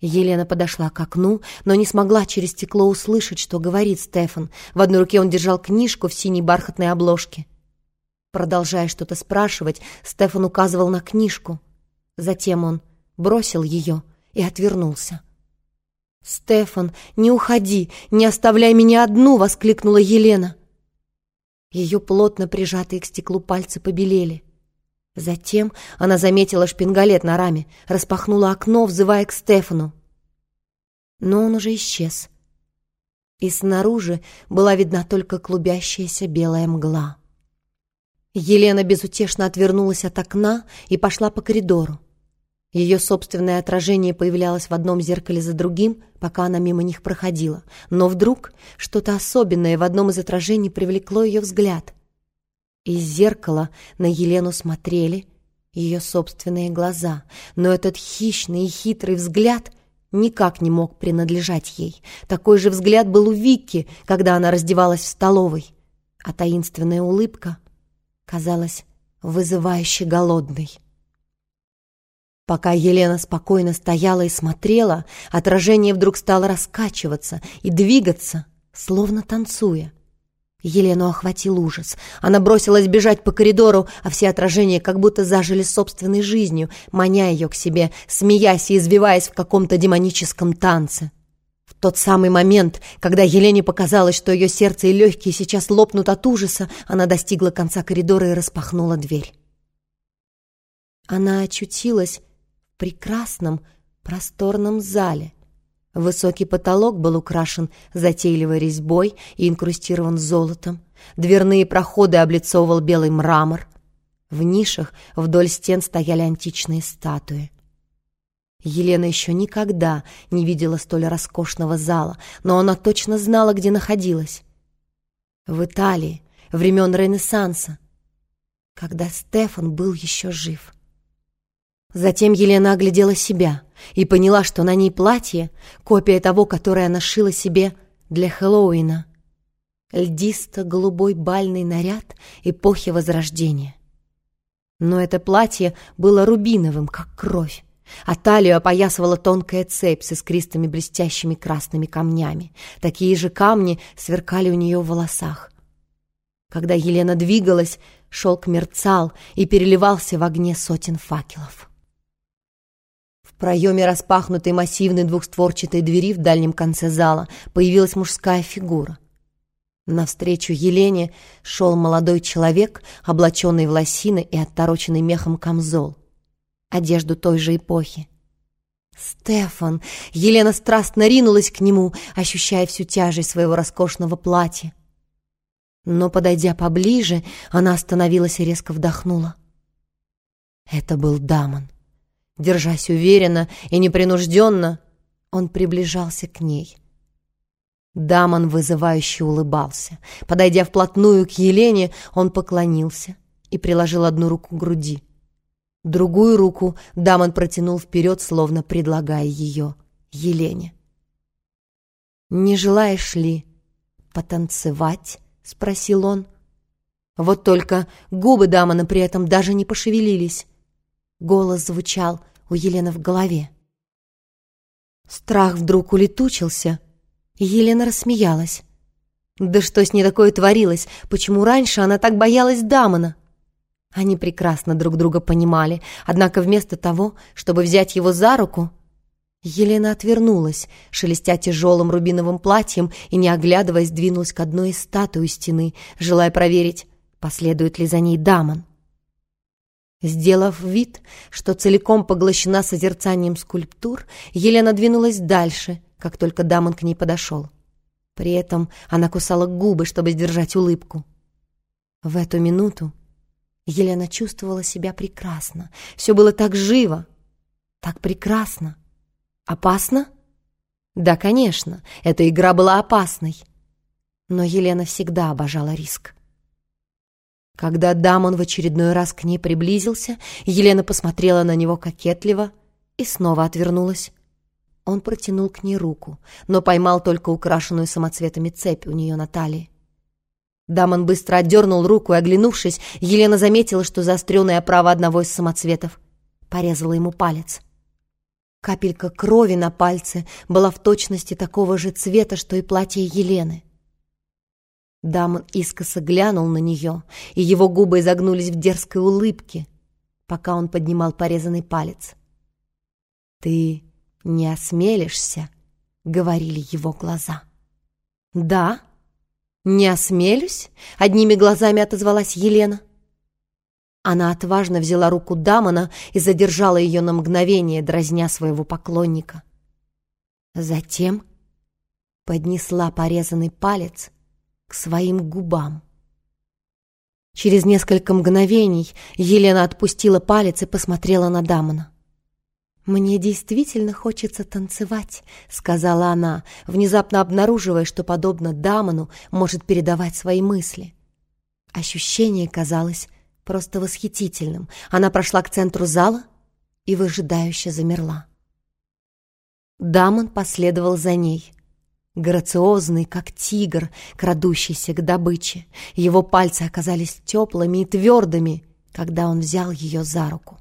Елена подошла к окну, но не смогла через стекло услышать, что говорит Стефан. В одной руке он держал книжку в синей бархатной обложке. Продолжая что-то спрашивать, Стефан указывал на книжку. Затем он бросил ее и отвернулся. «Стефан, не уходи, не оставляй меня одну!» — воскликнула Елена. Ее плотно прижатые к стеклу пальцы побелели. Затем она заметила шпингалет на раме, распахнула окно, взывая к Стефану. Но он уже исчез. И снаружи была видна только клубящаяся белая мгла. Елена безутешно отвернулась от окна и пошла по коридору. Ее собственное отражение появлялось в одном зеркале за другим, пока она мимо них проходила. Но вдруг что-то особенное в одном из отражений привлекло ее взгляд. Из зеркала на Елену смотрели ее собственные глаза, но этот хищный и хитрый взгляд никак не мог принадлежать ей. Такой же взгляд был у Вики, когда она раздевалась в столовой, а таинственная улыбка казалась вызывающе голодной. Пока Елена спокойно стояла и смотрела, отражение вдруг стало раскачиваться и двигаться, словно танцуя. Елену охватил ужас. Она бросилась бежать по коридору, а все отражения как будто зажили собственной жизнью, маня ее к себе, смеясь и извиваясь в каком-то демоническом танце. В тот самый момент, когда Елене показалось, что ее сердце и легкие сейчас лопнут от ужаса, она достигла конца коридора и распахнула дверь. Она очутилась в прекрасном, просторном зале, Высокий потолок был украшен затейливой резьбой и инкрустирован золотом. Дверные проходы облицовывал белый мрамор. В нишах вдоль стен стояли античные статуи. Елена еще никогда не видела столь роскошного зала, но она точно знала, где находилась. В Италии, времен Ренессанса, когда Стефан был еще жив. Затем Елена оглядела себя и поняла, что на ней платье — копия того, которое она шила себе для Хэллоуина. Льдисто-голубой бальный наряд эпохи Возрождения. Но это платье было рубиновым, как кровь, а талию опоясывала тонкая цепь с искристыми блестящими красными камнями. Такие же камни сверкали у нее в волосах. Когда Елена двигалась, шелк мерцал и переливался в огне сотен факелов. Проеме распахнутой массивной двухстворчатой двери в дальнем конце зала появилась мужская фигура. Навстречу Елене шел молодой человек, облаченный в лосины и оттороченный мехом камзол. Одежду той же эпохи. «Стефан!» Елена страстно ринулась к нему, ощущая всю тяжесть своего роскошного платья. Но, подойдя поближе, она остановилась и резко вдохнула. Это был Дамон. Держась уверенно и непринужденно, он приближался к ней. Дамон вызывающе улыбался. Подойдя вплотную к Елене, он поклонился и приложил одну руку к груди. Другую руку Дамон протянул вперед, словно предлагая ее Елене. «Не желаешь ли потанцевать?» — спросил он. Вот только губы Дамона при этом даже не пошевелились. Голос звучал у Елены в голове. Страх вдруг улетучился, Елена рассмеялась. Да что с ней такое творилось? Почему раньше она так боялась Дамона? Они прекрасно друг друга понимали, однако вместо того, чтобы взять его за руку, Елена отвернулась, шелестя тяжелым рубиновым платьем и, не оглядываясь, двинулась к одной из статуй стены, желая проверить, последует ли за ней Дамон. Сделав вид, что целиком поглощена созерцанием скульптур, Елена двинулась дальше, как только Дамон к ней подошел. При этом она кусала губы, чтобы сдержать улыбку. В эту минуту Елена чувствовала себя прекрасно. Все было так живо, так прекрасно. Опасно? Да, конечно, эта игра была опасной. Но Елена всегда обожала риск. Когда Дамон в очередной раз к ней приблизился, Елена посмотрела на него кокетливо и снова отвернулась. Он протянул к ней руку, но поймал только украшенную самоцветами цепь у нее на талии. Дамон быстро отдернул руку и, оглянувшись, Елена заметила, что заостренная оправа одного из самоцветов порезала ему палец. Капелька крови на пальце была в точности такого же цвета, что и платье Елены. Дамон искоса глянул на нее, и его губы изогнулись в дерзкой улыбке, пока он поднимал порезанный палец. «Ты не осмелишься?» — говорили его глаза. «Да, не осмелюсь?» — одними глазами отозвалась Елена. Она отважно взяла руку Дамона и задержала ее на мгновение, дразня своего поклонника. Затем поднесла порезанный палец к своим губам. Через несколько мгновений Елена отпустила палец и посмотрела на Дамона. «Мне действительно хочется танцевать», — сказала она, внезапно обнаруживая, что, подобно Дамону, может передавать свои мысли. Ощущение казалось просто восхитительным. Она прошла к центру зала и выжидающе замерла. Дамон последовал за ней, грациозный, как тигр, крадущийся к добыче. Его пальцы оказались теплыми и твердыми, когда он взял ее за руку.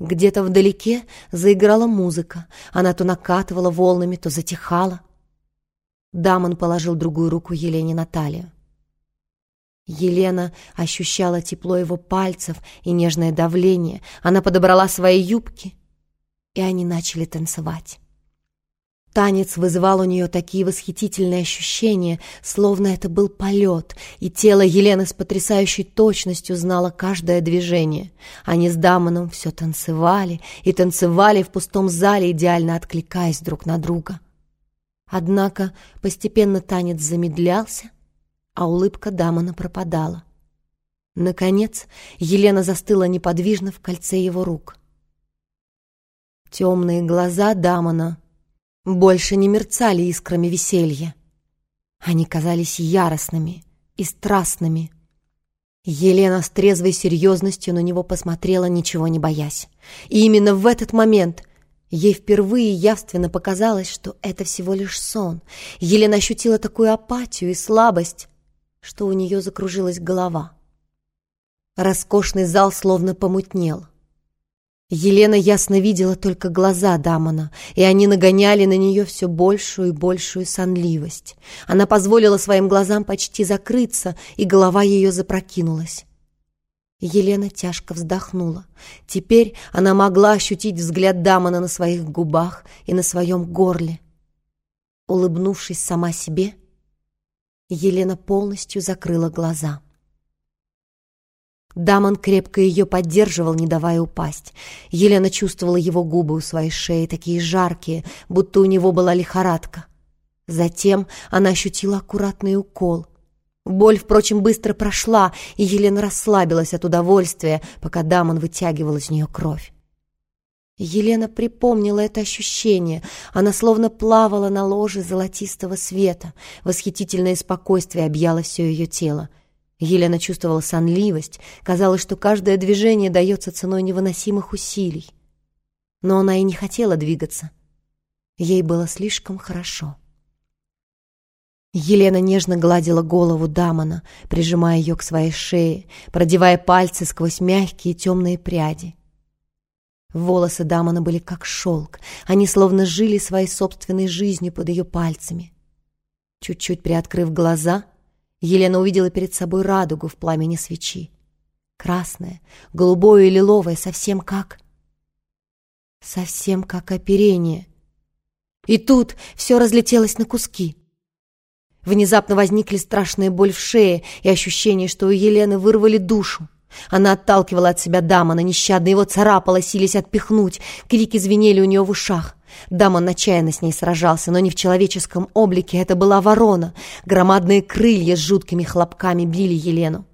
Где-то вдалеке заиграла музыка. Она то накатывала волнами, то затихала. Дамон положил другую руку Елене на талию. Елена ощущала тепло его пальцев и нежное давление. Она подобрала свои юбки, и они начали танцевать. Танец вызывал у нее такие восхитительные ощущения, словно это был полет, и тело Елены с потрясающей точностью знало каждое движение. Они с Дамоном все танцевали и танцевали в пустом зале, идеально откликаясь друг на друга. Однако постепенно танец замедлялся, а улыбка Дамона пропадала. Наконец, Елена застыла неподвижно в кольце его рук. Темные глаза Дамона больше не мерцали искрами веселья. Они казались яростными и страстными. Елена с трезвой серьезностью на него посмотрела, ничего не боясь. И именно в этот момент ей впервые явственно показалось, что это всего лишь сон. Елена ощутила такую апатию и слабость, что у нее закружилась голова. Роскошный зал словно помутнел — Елена ясно видела только глаза Дамона, и они нагоняли на нее все большую и большую сонливость. Она позволила своим глазам почти закрыться, и голова ее запрокинулась. Елена тяжко вздохнула. Теперь она могла ощутить взгляд Дамона на своих губах и на своем горле. Улыбнувшись сама себе, Елена полностью закрыла глаза. Дамон крепко ее поддерживал, не давая упасть. Елена чувствовала его губы у своей шеи, такие жаркие, будто у него была лихорадка. Затем она ощутила аккуратный укол. Боль, впрочем, быстро прошла, и Елена расслабилась от удовольствия, пока Дамон вытягивал из нее кровь. Елена припомнила это ощущение. Она словно плавала на ложе золотистого света. Восхитительное спокойствие объяло все ее тело. Елена чувствовала сонливость, казалось, что каждое движение дается ценой невыносимых усилий. Но она и не хотела двигаться. Ей было слишком хорошо. Елена нежно гладила голову Дамона, прижимая ее к своей шее, продевая пальцы сквозь мягкие темные пряди. Волосы Дамона были как шелк, они словно жили своей собственной жизнью под ее пальцами. Чуть-чуть приоткрыв глаза — Елена увидела перед собой радугу в пламени свечи. Красное, голубое и лиловое, совсем как... Совсем как оперение. И тут все разлетелось на куски. Внезапно возникли страшная боль в шее и ощущение, что у Елены вырвали душу. Она отталкивала от себя Дамона, нещадно его царапала, сились отпихнуть. Крики звенели у нее в ушах. Дамон отчаянно с ней сражался, но не в человеческом облике. Это была ворона. Громадные крылья с жуткими хлопками били Елену.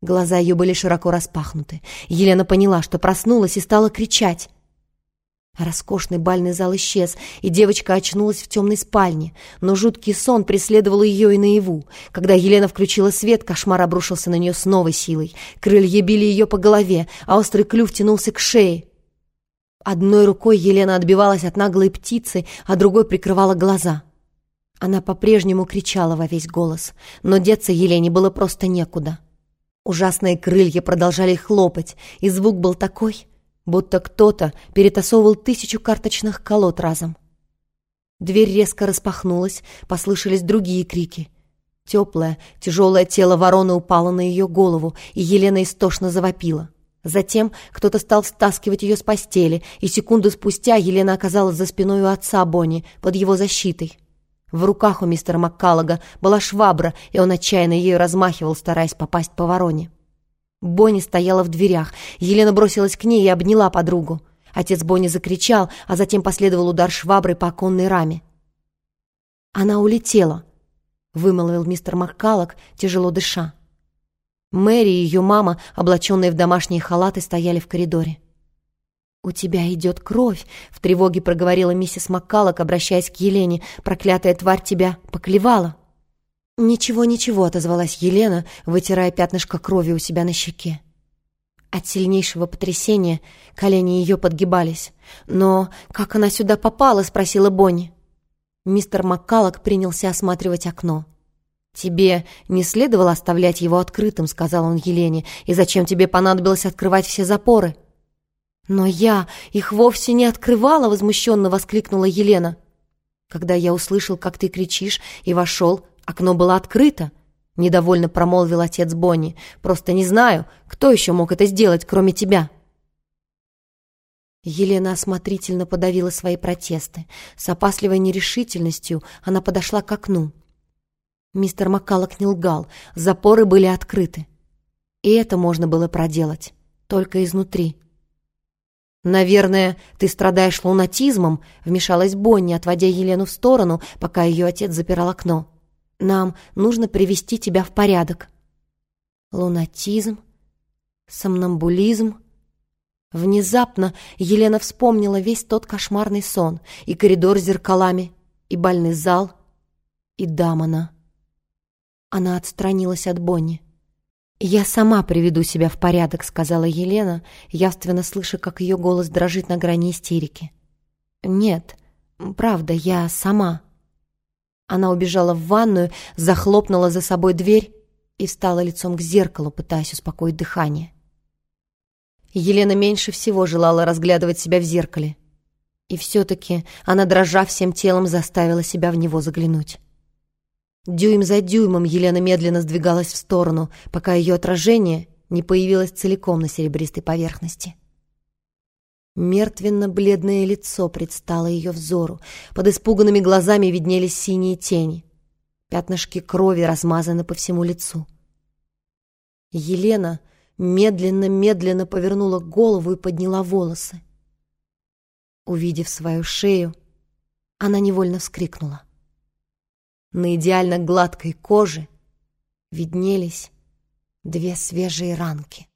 Глаза ее были широко распахнуты. Елена поняла, что проснулась и стала кричать. Роскошный бальный зал исчез, и девочка очнулась в темной спальне, но жуткий сон преследовал ее и наяву. Когда Елена включила свет, кошмар обрушился на нее с новой силой. Крылья били ее по голове, а острый клюв тянулся к шее. Одной рукой Елена отбивалась от наглой птицы, а другой прикрывала глаза. Она по-прежнему кричала во весь голос, но деться Елене было просто некуда. Ужасные крылья продолжали хлопать, и звук был такой, будто кто-то перетасовывал тысячу карточных колод разом. Дверь резко распахнулась, послышались другие крики. Теплое, тяжелое тело вороны упало на ее голову, и Елена истошно завопила. Затем кто-то стал стаскивать ее с постели, и секунду спустя Елена оказалась за спиной у отца Бонни, под его защитой. В руках у мистера Маккаллога была швабра, и он отчаянно ею размахивал, стараясь попасть по вороне. Бонни стояла в дверях. Елена бросилась к ней и обняла подругу. Отец Бонни закричал, а затем последовал удар шваброй по оконной раме. «Она улетела», — вымолвил мистер Маккаллог, тяжело дыша. Мэри и ее мама, облаченные в домашние халаты, стояли в коридоре. «У тебя идет кровь», — в тревоге проговорила миссис Маккаллок, обращаясь к Елене. «Проклятая тварь тебя поклевала». «Ничего, ничего», — отозвалась Елена, вытирая пятнышко крови у себя на щеке. От сильнейшего потрясения колени ее подгибались. «Но как она сюда попала?» — спросила Бонни. Мистер Маккаллок принялся осматривать окно. «Тебе не следовало оставлять его открытым», — сказал он Елене. «И зачем тебе понадобилось открывать все запоры?» «Но я их вовсе не открывала!» — возмущенно воскликнула Елена. «Когда я услышал, как ты кричишь, и вошел, окно было открыто!» — недовольно промолвил отец Бонни. «Просто не знаю, кто еще мог это сделать, кроме тебя!» Елена осмотрительно подавила свои протесты. С опасливой нерешительностью она подошла к окну. Мистер Маккаллок не лгал, запоры были открыты. И это можно было проделать, только изнутри. «Наверное, ты страдаешь лунатизмом», — вмешалась Бонни, отводя Елену в сторону, пока ее отец запирал окно. «Нам нужно привести тебя в порядок». Лунатизм, сомнамбулизм. Внезапно Елена вспомнила весь тот кошмарный сон, и коридор с зеркалами, и бальный зал, и Дамона. Она отстранилась от Бонни. «Я сама приведу себя в порядок», — сказала Елена, явственно слыша, как ее голос дрожит на грани истерики. «Нет, правда, я сама». Она убежала в ванную, захлопнула за собой дверь и встала лицом к зеркалу, пытаясь успокоить дыхание. Елена меньше всего желала разглядывать себя в зеркале. И все-таки она, дрожа всем телом, заставила себя в него заглянуть. Дюйм за дюймом Елена медленно сдвигалась в сторону, пока ее отражение не появилось целиком на серебристой поверхности. Мертвенно-бледное лицо предстало ее взору. Под испуганными глазами виднелись синие тени. Пятнышки крови размазаны по всему лицу. Елена медленно-медленно повернула голову и подняла волосы. Увидев свою шею, она невольно вскрикнула. На идеально гладкой коже виднелись две свежие ранки.